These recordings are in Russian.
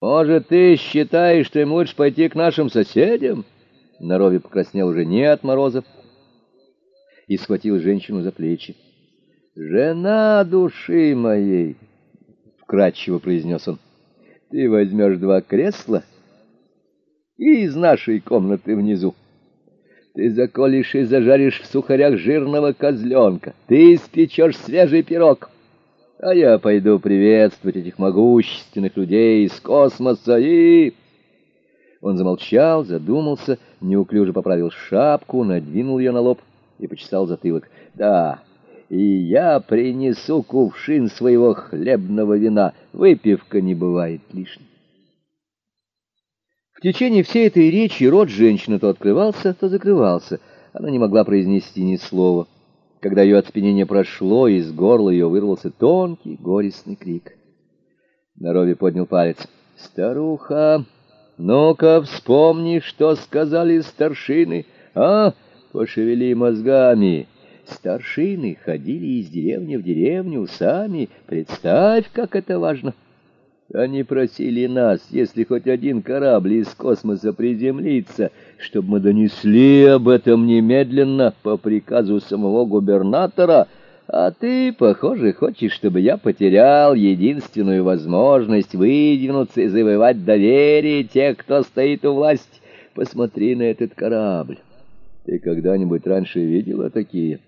Может, ты считаешь, что им лучше пойти к нашим соседям? Нарови покраснел уже не от морозов и схватил женщину за плечи. «Жена души моей!» — вкратчиво произнес он. «Ты возьмешь два кресла и из нашей комнаты внизу. Ты заколешь и зажаришь в сухарях жирного козленка. Ты испечешь свежий пирог. А я пойду приветствовать этих могущественных людей из космоса и...» Он замолчал, задумался, неуклюже поправил шапку, надвинул ее на лоб и почесал затылок. «Да, и я принесу кувшин своего хлебного вина. Выпивка не бывает лишней». В течение всей этой речи рот женщины то открывался, то закрывался. Она не могла произнести ни слова. Когда ее оцепенение прошло, из горла ее вырвался тонкий, горестный крик. Нарови поднял палец. «Старуха, ну-ка вспомни, что сказали старшины, а? Пошевели мозгами». Старшины ходили из деревни в деревню сами. Представь, как это важно. Они просили нас, если хоть один корабль из космоса приземлится, чтобы мы донесли об этом немедленно по приказу самого губернатора, а ты, похоже, хочешь, чтобы я потерял единственную возможность выдвинуться и завоевать доверие тех, кто стоит у власти. Посмотри на этот корабль. Ты когда-нибудь раньше видела такие?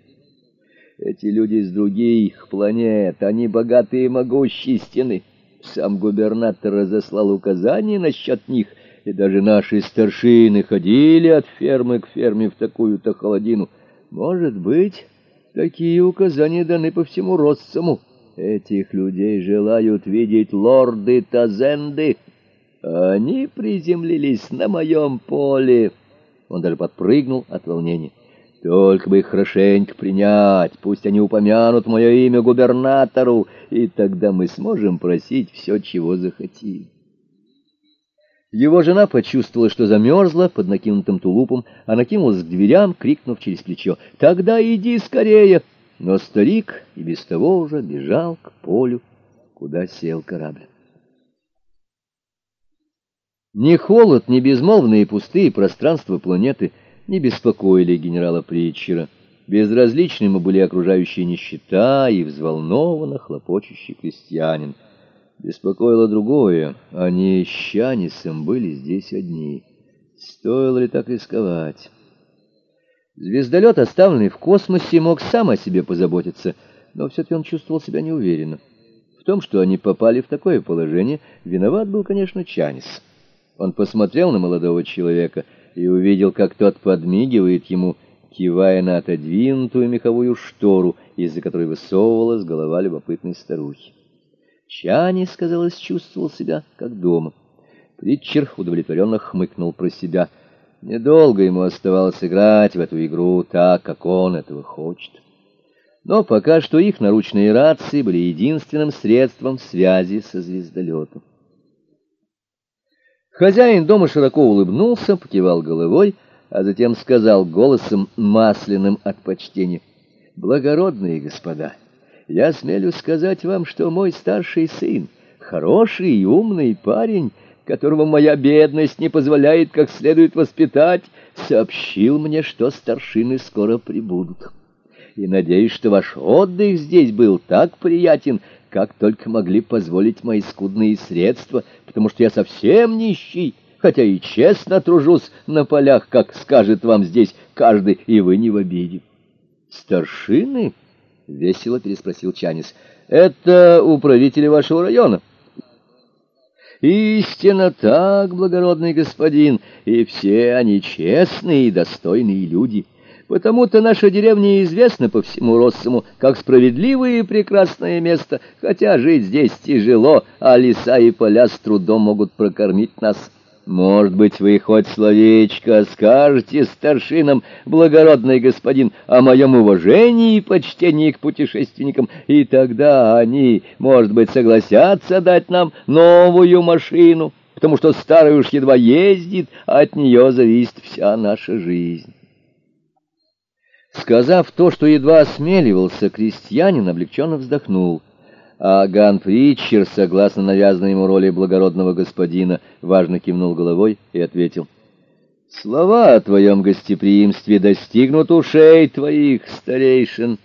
Эти люди из других планет, они богатые и могущественны. Сам губернатор разослал указания насчет них, и даже наши старшины ходили от фермы к ферме в такую-то холодину. Может быть, такие указания даны по всему Россому. Этих людей желают видеть лорды Тазенды. Они приземлились на моем поле. Он даже подпрыгнул от волнения. Только бы их хорошенько принять, пусть они упомянут мое имя губернатору, и тогда мы сможем просить все, чего захотим. Его жена почувствовала, что замерзла под накинутым тулупом, а накинулась к дверям, крикнув через плечо «Тогда иди скорее!» Но старик и без того уже бежал к полю, куда сел корабль. Ни холод, ни безмолвные пустые пространства планеты — не беспокоили генерала Притчера. Безразличны ему были окружающие нищета и взволнованно хлопочущий крестьянин. Беспокоило другое. Они с Чанисом были здесь одни. Стоило ли так рисковать? Звездолет, оставленный в космосе, мог сам о себе позаботиться, но все-таки он чувствовал себя неуверенно. В том, что они попали в такое положение, виноват был, конечно, Чанис. Он посмотрел на молодого человека — и увидел, как тот подмигивает ему, кивая на отодвинутую меховую штору, из-за которой высовывалась голова любопытной старухи. Чани, сказалось, чувствовал себя как дома. Притчер удовлетворенно хмыкнул про себя. Недолго ему оставалось играть в эту игру так, как он этого хочет. Но пока что их наручные рации были единственным средством связи со звездолетом. Хозяин дома широко улыбнулся, покивал головой, а затем сказал голосом масляным от почтения. «Благородные господа, я смелю сказать вам, что мой старший сын, хороший и умный парень, которого моя бедность не позволяет как следует воспитать, сообщил мне, что старшины скоро прибудут. И надеюсь, что ваш отдых здесь был так приятен, как только могли позволить мои скудные средства, потому что я совсем нищий, хотя и честно тружусь на полях, как скажет вам здесь каждый, и вы не в обиде. Старшины? — весело переспросил Чанис. — Это управители вашего района. Истинно так, благородный господин, и все они честные и достойные люди. Потому-то наша деревня известна по всему Россому как справедливое и прекрасное место, хотя жить здесь тяжело, а леса и поля с трудом могут прокормить нас. Может быть, вы хоть словечко скажете старшинам, благородный господин, о моем уважении и почтении к путешественникам, и тогда они, может быть, согласятся дать нам новую машину, потому что старая уж едва ездит, а от нее зависит вся наша жизнь». Сказав то, что едва осмеливался, крестьянин облегченно вздохнул. А Ган Притчер, согласно навязанной ему роли благородного господина, важно кивнул головой и ответил. «Слова о твоем гостеприимстве достигнут ушей твоих, старейшин».